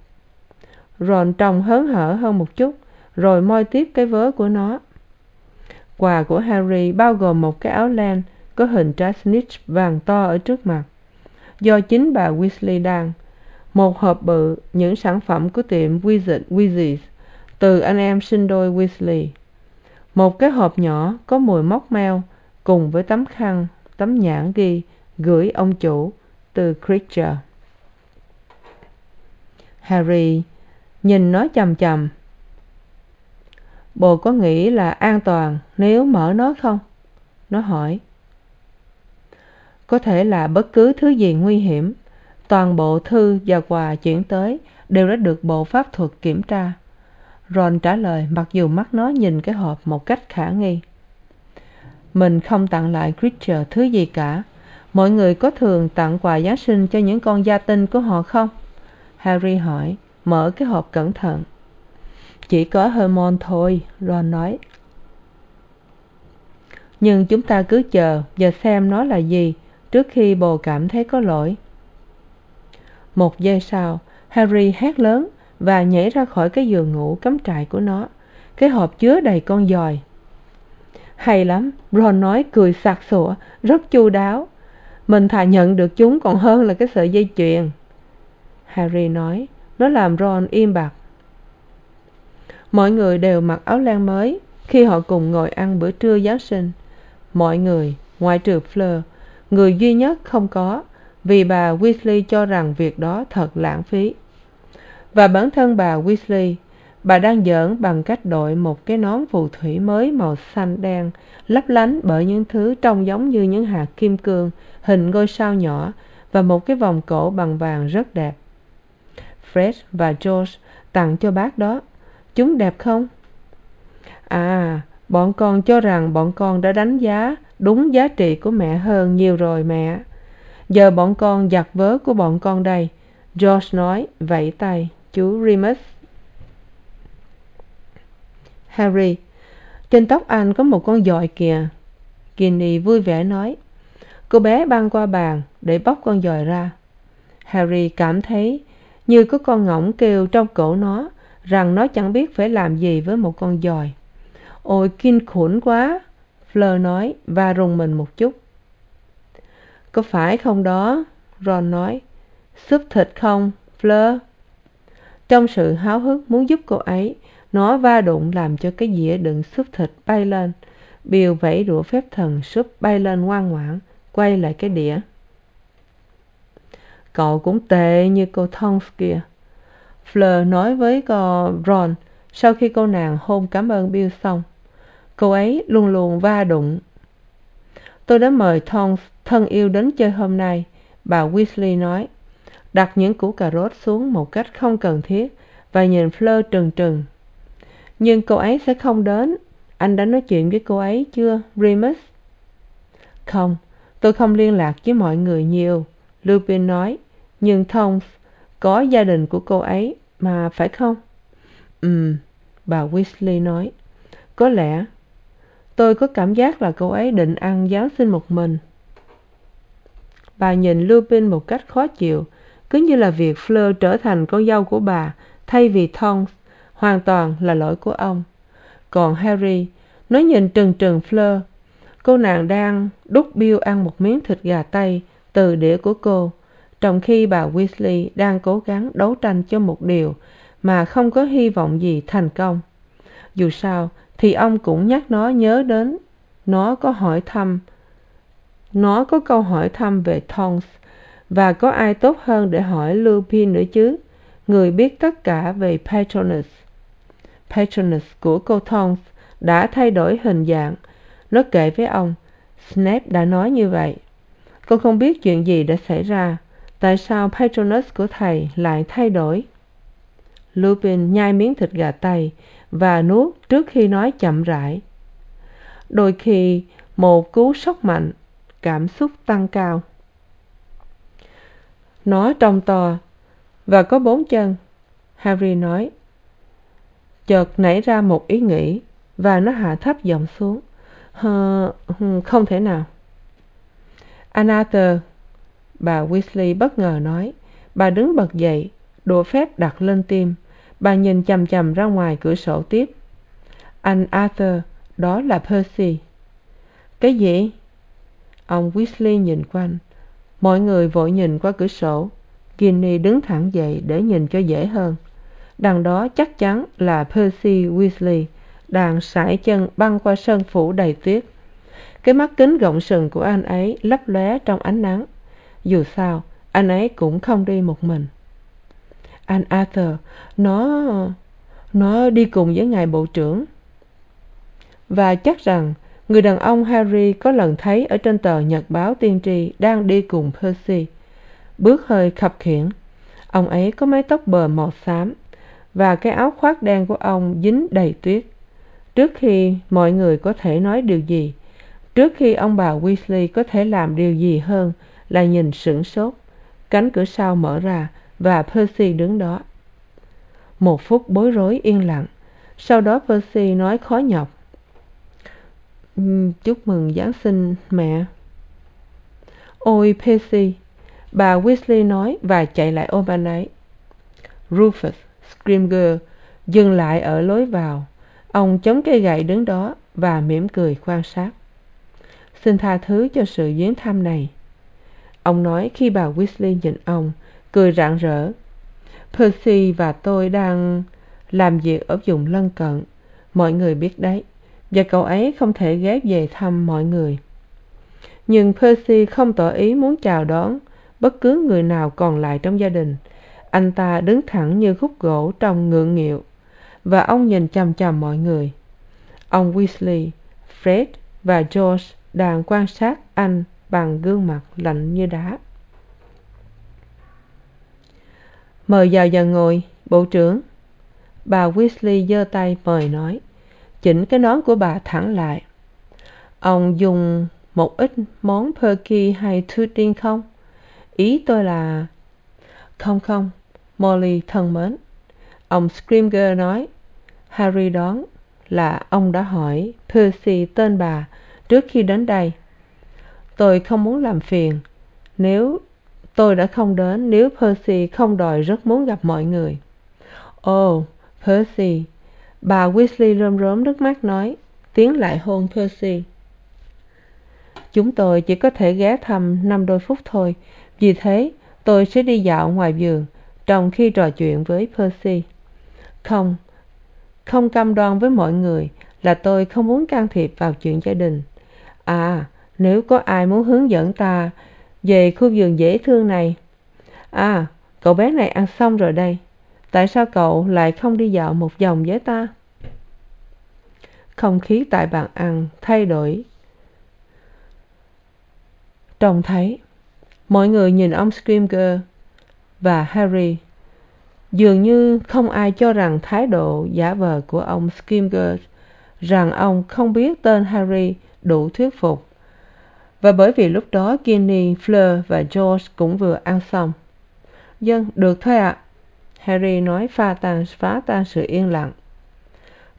Ron trông hớn hở hơn một chút, rồi moi tiếp cái vớ của nó quà của harry bao gồm một cái áo len có hình trái snitch vàng to ở trước mặt. Do chính bà weasley đan một hộp bự, những sản phẩm của tiệm Wizard weezes từ anh em sinh đôi weasley. Một cái hộp nhỏ có mùi móc meo cùng với tấm khăn, tấm nhãn ghi, gửi ông chủ từ creature. Harry nhìn nó c h bồ có nghĩ là an toàn nếu mở nó không? Nó hỏi. Có thể là bất cứ thứ gì nguy hiểm, toàn bộ thư và quà chuyển tới đều đã được bộ pháp thuật kiểm tra. Ron trả lời mặc dù mắt nó nhìn cái hộp một cách khả nghi. Mình không tặng lại creature thứ gì cả. Mọi người có thường tặng quà giáng sinh cho những con gia tinh của họ không? Harry hỏi, mở cái hộp cẩn thận chỉ có hormone thôi, ron nói. Nhưng chúng ta cứ chờ và xem nó là gì trước khi bồ cảm thấy có lỗi. Một giây sau, harry hét lớn và nhảy ra khỏi cái giường ngủ cắm trại của nó. Cái hộp chứa đầy con giòi hay lắm, ron nói cười sặc sụa, rất chu đáo. Mình thà nhận được chúng còn hơn là cái sợi dây chuyền. Harry nói, nó làm ron im bặt mọi người đều mặc áo len mới. Khi họ cùng ngồi ăn bữa trưa giáng sinh, mọi người, ngoại trừ fleur, người duy nhất không có, vì bà weasley cho rằng việc đó thật lãng phí. Và bản thân bà weasley, bà đang giỡn bằng cách đội một cái nón phù thủy mới màu xanh đen, lấp lánh bởi những thứ trông giống như những hạt kim cương, hình ngôi sao nhỏ và một cái vòng cổ bằng vàng rất đẹp. Fred và george tặng cho bác đó chúng đẹp không? À bọn con cho rằng bọn con đã đánh giá đúng giá trị của mẹ hơn nhiều rồi mẹ. Giờ bọn con giặt vớ của bọn con đây. George nói, vẫy tay, chú remus. Harry, trên tóc anh có một con giòi kìa. Ginny vui vẻ nói, cô bé băng qua bàn để bóc con giòi ra. Harry cảm thấy như có con ngỗng kêu trong cổ nó rằng nó chẳng biết phải làm gì với một con giòi ôi, kinh khủng quá, fleur nói và rùng mình một chút. Có phải không đó? Ron nói. Súp thịt không, fleur? Trong sự háo hức muốn giúp cô ấy, nó va đụng làm cho cái dĩa đựng súp thịt bay lên. Bill vẫy đũa phép thần súp bay lên ngoan ngoãn, quay lại cái đĩa. Cậu cũng tệ như cô tonks kia fleur nói với ron sau khi cô nàng hôn cảm ơn bill xong. Cô ấy luôn luôn va đụng. Tôi đã mời tonks thân yêu đến chơi hôm nay, bà weasley nói. Đặt những củ cà rốt xuống một cách không cần thiết và nhìn fleur trừng trừng. Nhưng cô ấy sẽ không đến. Anh đã nói chuyện với cô ấy chưa, remus? Không, tôi không liên lạc với mọi người nhiều, lupin nói. Nhưng tonks có gia đình của cô ấy mà phải không? Ừm, bà weasley nói. Có lẽ tôi có cảm giác là cô ấy định ăn giáng sinh một mình. Bà nhìn lupin một cách khó chịu, cứ như là việc fleur trở thành con dâu của bà thay vì tonks hoàn toàn là lỗi của ông. Còn harry, nó nhìn trừng trừng fleur. Cô nàng đang đút bill ăn một miếng thịt gà tây từ đĩa của cô trong khi bà weasley đang cố gắng đấu tranh cho một điều mà không có hy vọng gì thành công. Dù sao, thì ông cũng nhắc nó nhớ đến, nó có hỏi thăm, nó có câu hỏi thăm về tongs và có ai tốt hơn để hỏi lupin nữa chứ? Người biết tất cả về patronus. Patronus của cô tongs đã thay đổi hình dạng. Nó kể với ông, snape đã nói như vậy. Con không biết chuyện gì đã xảy ra tại sao patronus của thầy lại thay đổi? Lupin nhai miếng thịt gà tây và nuốt trước khi nói chậm rãi. Đôi khi, một cú sốc mạnh, cảm xúc tăng cao. Nó trông to và có bốn chân, harry nói. Chợt nảy ra một ý nghĩ và nó hạ thấp giọng xuống. Hờ không thể nào. Anather bà weasley bất ngờ nói, bà đứng bật dậy, đũa phép đặt lên tim. Bà nhìn chằm chằm ra ngoài cửa sổ tiếp. Anh arthur, đó là percy. Cái gì? Ông weasley nhìn quanh. Mọi người vội nhìn qua cửa sổ. Ginny đứng thẳng dậy để nhìn cho dễ hơn. Đằng đó chắc chắn là percy weasley đang sải chân băng qua sân phủ đầy tuyết. Cái mắt kính gọng sừng của anh ấy lấp lóe trong ánh nắng dù sao, anh ấy cũng không đi một mình. Anh arthur, nó nó đi cùng với ngài bộ trưởng. Và chắc rằng, người đàn ông harry có lần thấy ở trên tờ nhật báo tiên tri đang đi cùng percy. Bước hơi khập khiễng, ông ấy có mái tóc bờ màu xám và cái áo khoác đen của ông dính đầy tuyết. Trước khi mọi người có thể nói điều gì, trước khi ông bà weasley có thể làm điều gì hơn là nhìn sửng sốt. Cánh cửa sau mở ra và percy đứng đó. Một phút bối rối yên lặng. Sau đó percy nói khó nhọc. Chúc mừng giáng sinh, mẹ. Ôi, percy, bà weasley nói và chạy lại ôm anh ấy. Rufus scrimger dừng lại ở lối vào. Ông chống cây gậy đứng đó và mỉm cười quan sát. Xin tha thứ cho sự viếng thăm này ông nói khi bà weasley nhìn ông, cười rạng rỡ. Percy và tôi đang làm việc ở vùng lân cận. Mọi người biết đấy, và cậu ấy không thể ghé về thăm mọi người. Nhưng percy không tỏ ý muốn chào đón bất cứ người nào còn lại trong gia đình. Anh ta đứng thẳng như khúc gỗ trong ngượng nghịu, và ông nhìn chằm chằm mọi người. Ông weasley, fred và george đang quan sát anh bằng gương mặt lạnh như đá. Mời vào giờ ngồi, bộ trưởng. Bà weasley giơ tay mời nói, chỉnh cái nón của bà thẳng lại. Ông dùng một ít món perky hay tooting không? Ý tôi là không không, molly thân mến. Ông scrimger nói, harry đoán là ông đã hỏi percy tên bà trước khi đến đây tôi không muốn làm phiền. Nếu tôi đã không đến, nếu percy không đòi rất muốn gặp mọi người. Ồ percy, bà weasley rơm rớm nước mắt nói. Tiến lại hôn percy. Chúng tôi chỉ có thể ghé thăm năm đôi phút thôi. Vì thế, tôi sẽ đi dạo ngoài vườn, trong khi trò chuyện với percy. Không không cam đoan với mọi người là tôi không muốn can thiệp vào chuyện gia đình. À nếu có ai muốn hướng dẫn ta về khu vườn dễ thương này à cậu bé này ăn xong rồi đây. Tại sao cậu lại không đi dạo một vòng với ta? Không khí tại bàn ăn thay đổi. Trông thấy, mọi người nhìn ông scrimger và harry. Dường như không ai cho rằng thái độ giả vờ của ông scrimger rằng ông không biết tên harry đủ thuyết phục và bởi vì lúc đó ginny, fleur và george cũng vừa ăn xong. Vâng được thôi ạ. Harry nói pha tan, phá tan sự yên lặng.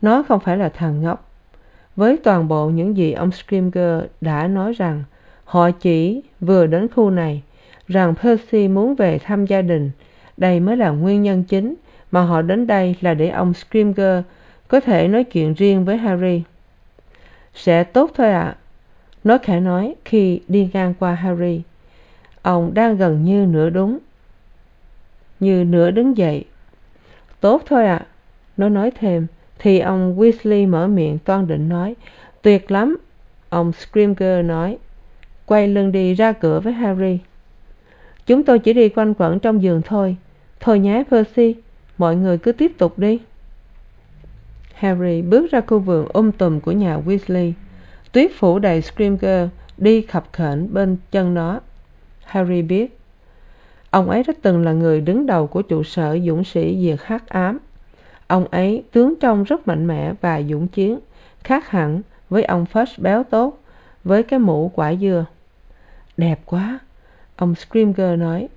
Nó không phải là thằng ngốc. Với toàn bộ những gì ông scrimger đã nói rằng, họ chỉ vừa đến khu này rằng percy muốn về thăm gia đình. Đây mới là nguyên nhân chính mà họ đến đây là để ông scrimger có thể nói chuyện riêng với harry. Sẽ tốt thôi ạ. Nói khẽ nói, khi đi ngang qua harry, ông đang gần như nửa đúng, như nửa đứng dậy. Tốt thôi ạ. Nó nói thêm, thì ông weasley mở miệng toan định nói, tuyệt lắm. Ông scrimger nói, quay lưng đi ra cửa với harry. Chúng tôi chỉ đi quanh quẩn trong giường thôi. Thôi nhé, percy, mọi người cứ tiếp tục đi. Harry bước ra khu vườn um tùm của nhà weasley tuyết phủ đầy scrimger đi khập khểnh bên chân nó. Harry biết, ông ấy đã từng là người đứng đầu của trụ sở dũng sĩ diệt hắc ám. Ông ấy tướng trông rất mạnh mẽ và dũng chiến, khác hẳn với ông fudge béo tốt với cái mũ quả dưa đẹp quá, ông scrimger nói,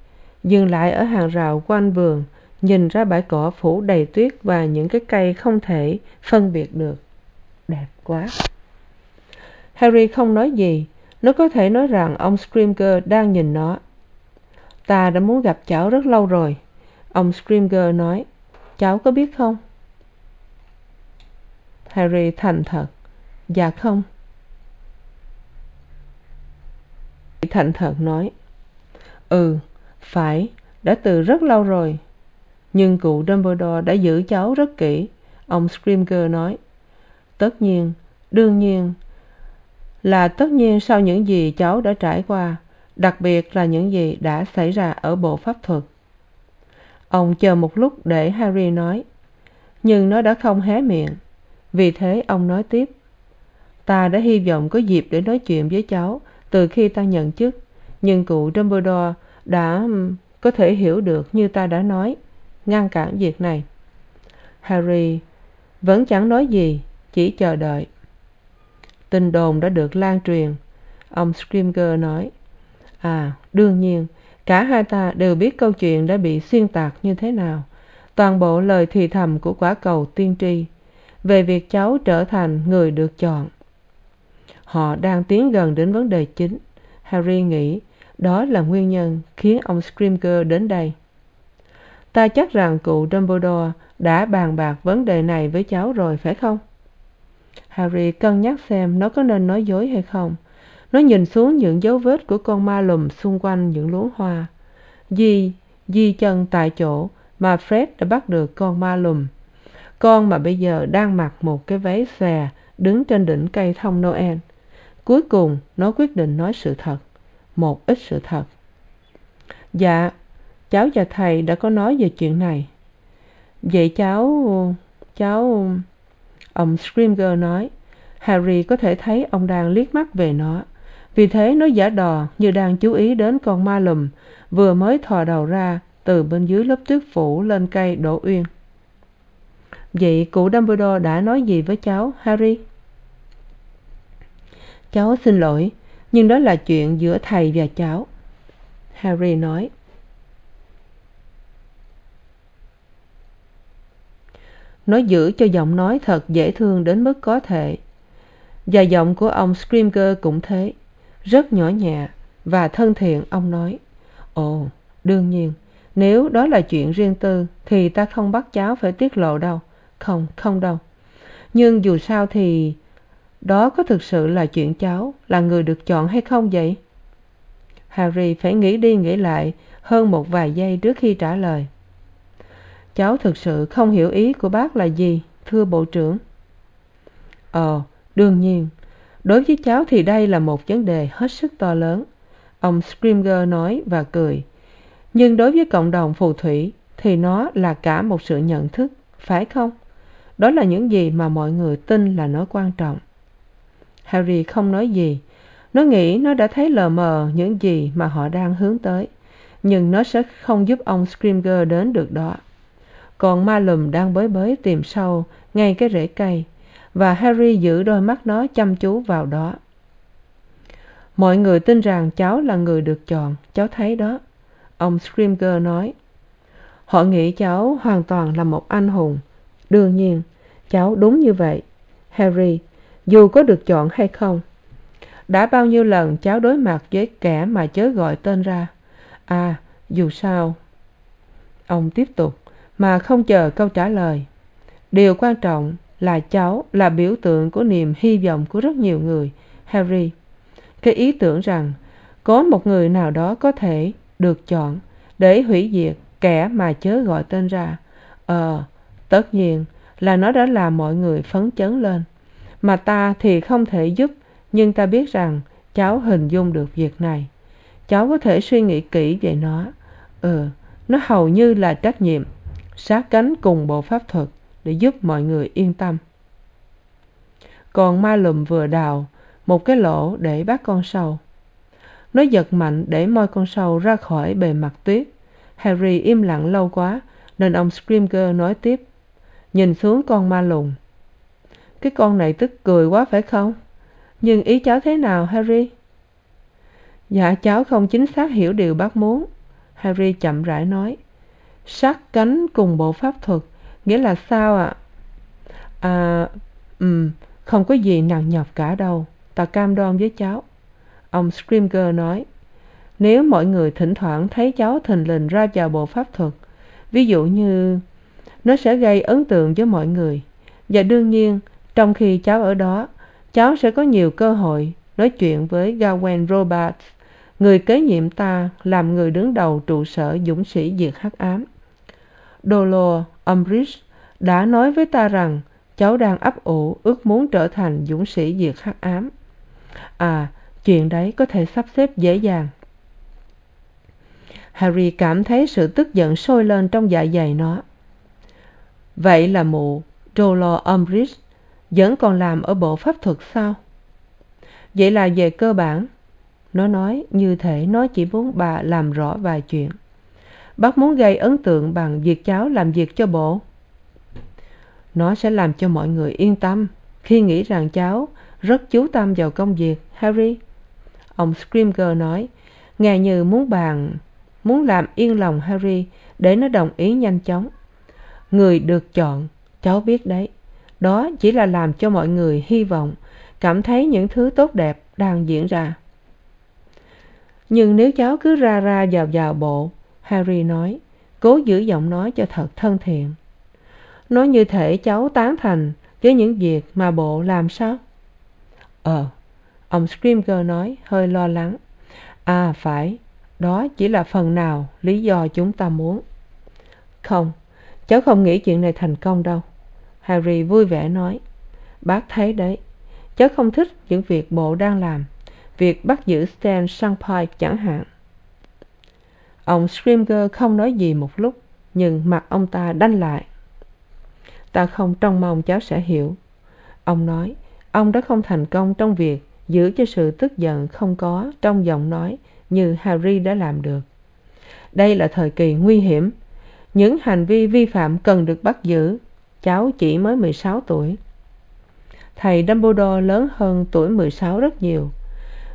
dừng lại ở hàng rào quanh vườn, nhìn ra bãi cỏ phủ đầy tuyết và những cái cây không thể phân biệt được. Đẹp quá harry không nói gì. Nó có thể nói rằng ông scrimger đang nhìn nó. Ta đã muốn gặp cháu rất lâu rồi. Ông scrimger nói, cháu có biết không? Harry thành thật. Dạ không. Thành thật nói ừ phải, đã từ rất lâu rồi. Nhưng cụ dumbledore đã giữ cháu rất kỹ. Ông scrimger nói, tất nhiên, đương nhiên là tất nhiên sau những gì cháu đã trải qua, đặc biệt là những gì đã xảy ra ở bộ pháp thuật. Ông chờ một lúc để harry nói, nhưng nó đã không hé miệng. Vì thế ông nói tiếp, ta đã hy vọng có dịp để nói chuyện với cháu từ khi ta nhận chức, nhưng cụ dumbledore đã có thể hiểu được như ta đã nói, ngăn cản việc này. Harry, vẫn chẳng nói gì, chỉ chờ đợi tin đồn đã được lan truyền. Ông scrimger nói à đương nhiên, cả hai ta đều biết câu chuyện đã bị xuyên tạc như thế nào. Toàn bộ lời thì thầm của quả cầu tiên tri về việc cháu trở thành người được chọn. Họ đang tiến gần đến vấn đề chính. Harry nghĩ, đó là nguyên nhân khiến ông scrimger đến đây. Ta chắc rằng cụ dumbledore đã bàn bạc vấn đề này với cháu rồi, phải không? Harry cân nhắc xem nó có nên nói dối hay không. Nó nhìn xuống những dấu vết của con ma lùm xung quanh những luống hoa. Di di chân tại chỗ mà fred đã bắt được con ma lùm. Con mà bây giờ đang mặc một cái váy xòe đứng trên đỉnh cây thông noel. Cuối cùng, nó quyết định nói sự thật. Một ít sự thật. Dạ cháu và thầy đã có nói về chuyện này. Vậy cháu cháu ông scrimger nói, harry có thể thấy ông đang liếc mắt về nó. Vì thế nó giả đò như đang chú ý đến con ma lùm, vừa mới thò đầu ra từ bên dưới lớp tuyết phủ lên cây đỗ uyên. Vậy cụ dumbledore đã nói gì với cháu, harry? Cháu xin lỗi, nhưng đó là chuyện giữa thầy và cháu, harry nói. Nó giữ cho giọng nói thật dễ thương đến mức có thể. Và giọng của ông scrimger cũng thế. Rất nhỏ nhẹ và thân thiện, ông nói. Ồ, đương nhiên. Nếu đó là chuyện riêng tư, thì ta không bắt cháu phải tiết lộ đâu. Không không đâu. Nhưng dù sao thì đó có thực sự là chuyện cháu, là người được chọn hay không vậy? Harry phải nghĩ đi nghĩ lại hơn một vài giây trước khi trả lời cháu thực sự không hiểu ý của bác là gì, thưa bộ trưởng. Ờ đương nhiên. Đối với cháu thì đây là một vấn đề hết sức to lớn, ông scrimger nói và cười. Nhưng đối với cộng đồng phù thủy thì nó là cả một sự nhận thức, phải không? Đó là những gì mà mọi người tin là nó quan trọng. Harry không nói gì. Nó nghĩ nó đã thấy lờ mờ những gì mà họ đang hướng tới, nhưng nó sẽ không giúp ông scrimger đến được đó còn ma lùm đang bới bới tìm sâu ngay cái rễ cây, và harry giữ đôi mắt nó chăm chú vào đó. Mọi người tin rằng cháu là người được chọn, cháu thấy đó. Ông scrimger nói, họ nghĩ cháu hoàn toàn là một anh hùng. Đương nhiên, cháu đúng như vậy. Harry, dù có được chọn hay không, đã bao nhiêu lần cháu đối mặt với kẻ mà chớ gọi tên ra. À dù sao. Ông tiếp tục mà không chờ câu trả lời. Điều quan trọng là cháu là biểu tượng của niềm hy vọng của rất nhiều người, harry. Cái ý tưởng rằng có một người nào đó có thể được chọn để hủy diệt kẻ mà chớ gọi tên ra ờ tất nhiên là nó đã làm mọi người phấn chấn lên. Mà ta thì không thể giúp, nhưng ta biết rằng cháu hình dung được việc này. Cháu có thể suy nghĩ kỹ về nó. Ừ nó hầu như là trách nhiệm sát cánh cùng bộ pháp thuật để giúp mọi người yên tâm. Còn ma lùm vừa đào một cái lỗ để bắt con sâu. Nó giật mạnh để moi con sâu ra khỏi bề mặt tuyết. Harry im lặng lâu quá, nên ông scrimger nói tiếp. Nhìn xuống con ma lùn cái con này tức cười quá phải không? Nhưng ý cháu thế nào, harry? Dạ cháu không chính xác hiểu điều bác muốn, harry chậm rãi nói sát cánh cùng bộ pháp thuật, nghĩa là sao ạ? À ừm, không có gì nặng nhọc cả đâu, ta cam đoan với cháu. Ông scrimger nói, nếu mọi người thỉnh thoảng thấy cháu thình lình ra vào bộ pháp thuật, ví dụ như, nó sẽ gây ấn tượng với mọi người. Và đương nhiên, trong khi cháu ở đó, cháu sẽ có nhiều cơ hội nói chuyện với gawain roberts người kế nhiệm ta làm người đứng đầu trụ sở dũng sĩ diệt hắc ám. Dolor umbridge đã nói với ta rằng cháu đang ấp ủ, ước muốn trở thành dũng sĩ diệt hắc ám. À chuyện đấy có thể sắp xếp dễ dàng. Harry cảm thấy sự tức giận sôi lên trong dạ dày nó. Vậy là mụ, dolor umbridge, vẫn còn làm ở bộ pháp thuật sao? Vậy là về cơ bản nó nói, như thể nó chỉ muốn bà làm rõ vài chuyện. Bác muốn gây ấn tượng bằng việc cháu làm việc cho bộ. Nó sẽ làm cho mọi người yên tâm khi nghĩ rằng cháu rất chú tâm vào công việc, harry. Ông scrimger nói, nghe như muốn bàn, muốn làm yên lòng, harry, để nó đồng ý nhanh chóng. Người được chọn, cháu biết đấy. Đó chỉ là làm cho mọi người hy vọng, cảm thấy những thứ tốt đẹp đang diễn ra nhưng nếu cháu cứ ra ra vào vào bộ, harry nói, cố giữ giọng nói cho thật thân thiện. Nói như thể cháu tán thành với những việc mà bộ làm sao? Ờ ông scrimger nói hơi lo lắng. À phải, đó chỉ là phần nào lý do chúng ta muốn. Không, cháu không nghĩ chuyện này thành công đâu. Harry vui vẻ nói, bác thấy đấy, cháu không thích những việc bộ đang làm việc bắt giữ stan sunpike chẳng hạn. Ông scrimger không nói gì một lúc, nhưng mặt ông ta đanh lại. Ta không trông mong cháu sẽ hiểu. Ông nói, ông đã không thành công trong việc giữ cho sự tức giận không có trong giọng nói như harry đã làm được. Đây là thời kỳ nguy hiểm. Những hành vi vi phạm cần được bắt giữ. Cháu chỉ mới mười sáu tuổi. Thầy dumbledore lớn hơn tuổi mười sáu rất nhiều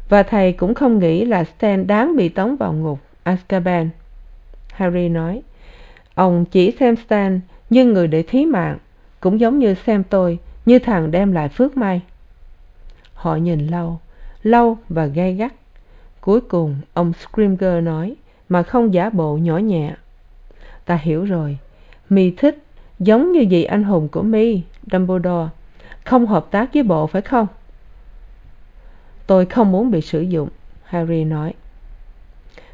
và thầy cũng không nghĩ là stan đáng bị tống vào ngục, azkaban. Harry nói, ông chỉ xem stan như người để thí mạng, cũng giống như xem tôi như thằng đem lại phước may. Họ nhìn lâu lâu và gay gắt. Cuối cùng, ông scrimger nói, mà không giả bộ nhỏ nhẹ. Ta hiểu rồi. Mi thích giống như vị anh hùng của mi, dumbledore. Không hợp tác với bộ phải không? Tôi không muốn bị sử dụng, harry nói.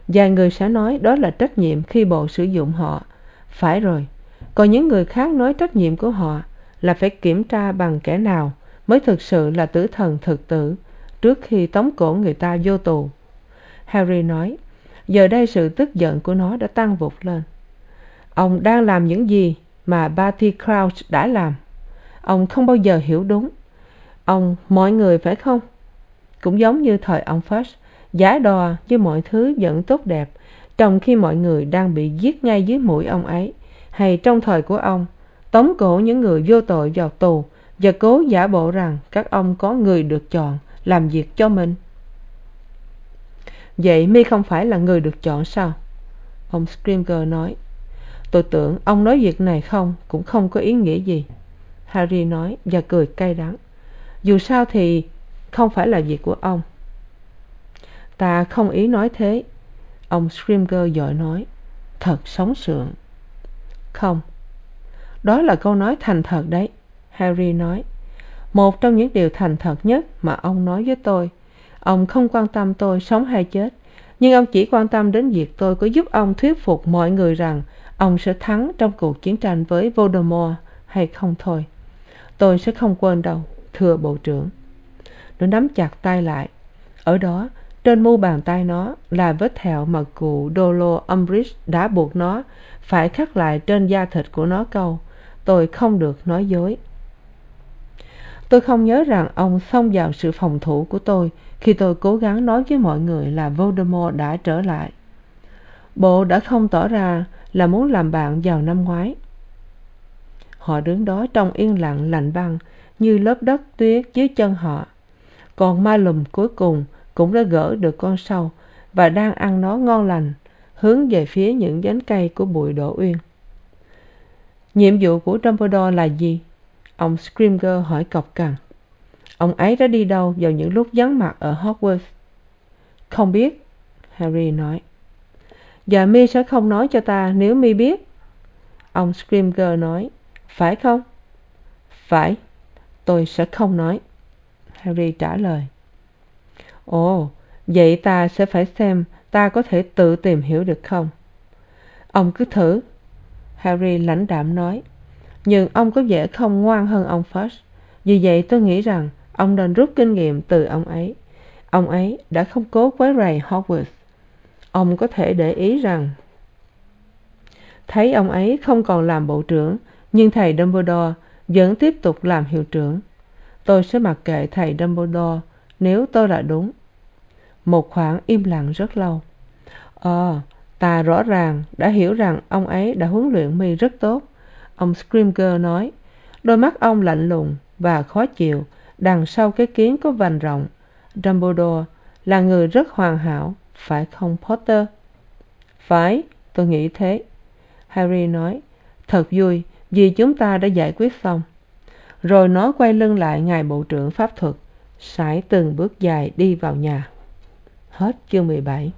Vài người sẽ nói đó là trách nhiệm khi bộ sử dụng họ. Phải rồi, còn những người khác nói trách nhiệm của họ là phải kiểm tra bằng kẻ nào mới thực sự là tử thần thực tử trước khi tống cổ người ta vô tù. Harry nói, giờ đây sự tức giận của nó đã tăng vụt lên. Ông đang làm những gì mà barty crouch đã làm? Ông không bao giờ hiểu đúng. Ông, mọi người phải không? Cũng giống như thời ông first giả đò với mọi thứ vẫn tốt đẹp, trong khi mọi người đang bị giết ngay dưới mũi ông ấy. Hay trong thời của ông, tống cổ những người vô tội vào tù và cố giả bộ rằng các ông có người được chọn làm việc cho mình. Vậy mi không phải là người được chọn sao? Ông scrimger nói. Tôi tưởng ông nói việc này không, cũng không có ý nghĩa gì. Harry nói và cười cay đắng. Dù sao thì không phải là việc của ông. Ta không ý nói thế. Ông scrimger dội nói, thật sống sượng. Không. Đó là câu nói thành thật đấy, harry nói. Một trong những điều thành thật nhất mà ông nói với tôi. Ông không quan tâm tôi sống hay chết, nhưng ông chỉ quan tâm đến việc tôi có giúp ông thuyết phục mọi người rằng ông sẽ thắng trong cuộc chiến tranh với voldemort hay không thôi. Tôi sẽ không quên đâu, thưa bộ trưởng nó nắm chặt tay lại. Ở đó, trên mu bàn tay nó là vết thẹo mà cụ Dolo umbridge đã buộc nó phải khắc lại trên da thịt của nó câu, tôi không được nói dối. Tôi không nhớ rằng ông xông vào sự phòng thủ của tôi khi tôi cố gắng nói với mọi người là voldemort đã trở lại. Bộ đã không tỏ ra là muốn làm bạn vào năm ngoái. Họ đứng đó trong yên lặng lạnh băng như lớp đất tuyết dưới chân họ còn ma lùm cuối cùng cũng đã gỡ được con sâu và đang ăn nó ngon lành, hướng về phía những nhánh cây của bụi đổ uyên. Nhiệm vụ của dumbledore là gì? Ông scrimger hỏi cọc cằn. Ông ấy đã đi đâu vào những lúc vắng mặt ở hogwarts? Không biết, harry nói. Và mi sẽ không nói cho ta nếu mi biết, ông scrimger nói. Phải không? Phải, tôi sẽ không nói harry trả lời. Ồ, vậy ta sẽ phải xem ta có thể tự tìm hiểu được không? Ông cứ thử. Harry lãnh đạm nói. Nhưng ông có vẻ không ngoan hơn ông fudge vì vậy tôi nghĩ rằng ông nên rút kinh nghiệm từ ông ấy. Ông ấy đã không cố quấy rầy hogwarts. Ông có thể để ý rằng thấy ông ấy không còn làm bộ trưởng, nhưng thầy dumbledore vẫn tiếp tục làm hiệu trưởng tôi sẽ mặc kệ thầy dumbledore nếu tôi là đúng. Một khoảng im lặng rất lâu. Ờ ta rõ ràng đã hiểu rằng ông ấy đã huấn luyện mi rất tốt, ông scrimger nói. Đôi mắt ông lạnh lùng và khó chịu, đằng sau cái kiến có vành rộng. Dumbledore là người rất hoàn hảo, phải không, potter? Phải, tôi nghĩ thế. Harry nói. Thật vui vì chúng ta đã giải quyết xong rồi nó quay lưng lại ngài bộ trưởng pháp thuật, sải từng bước dài đi vào nhà. Hết chương mười bảy.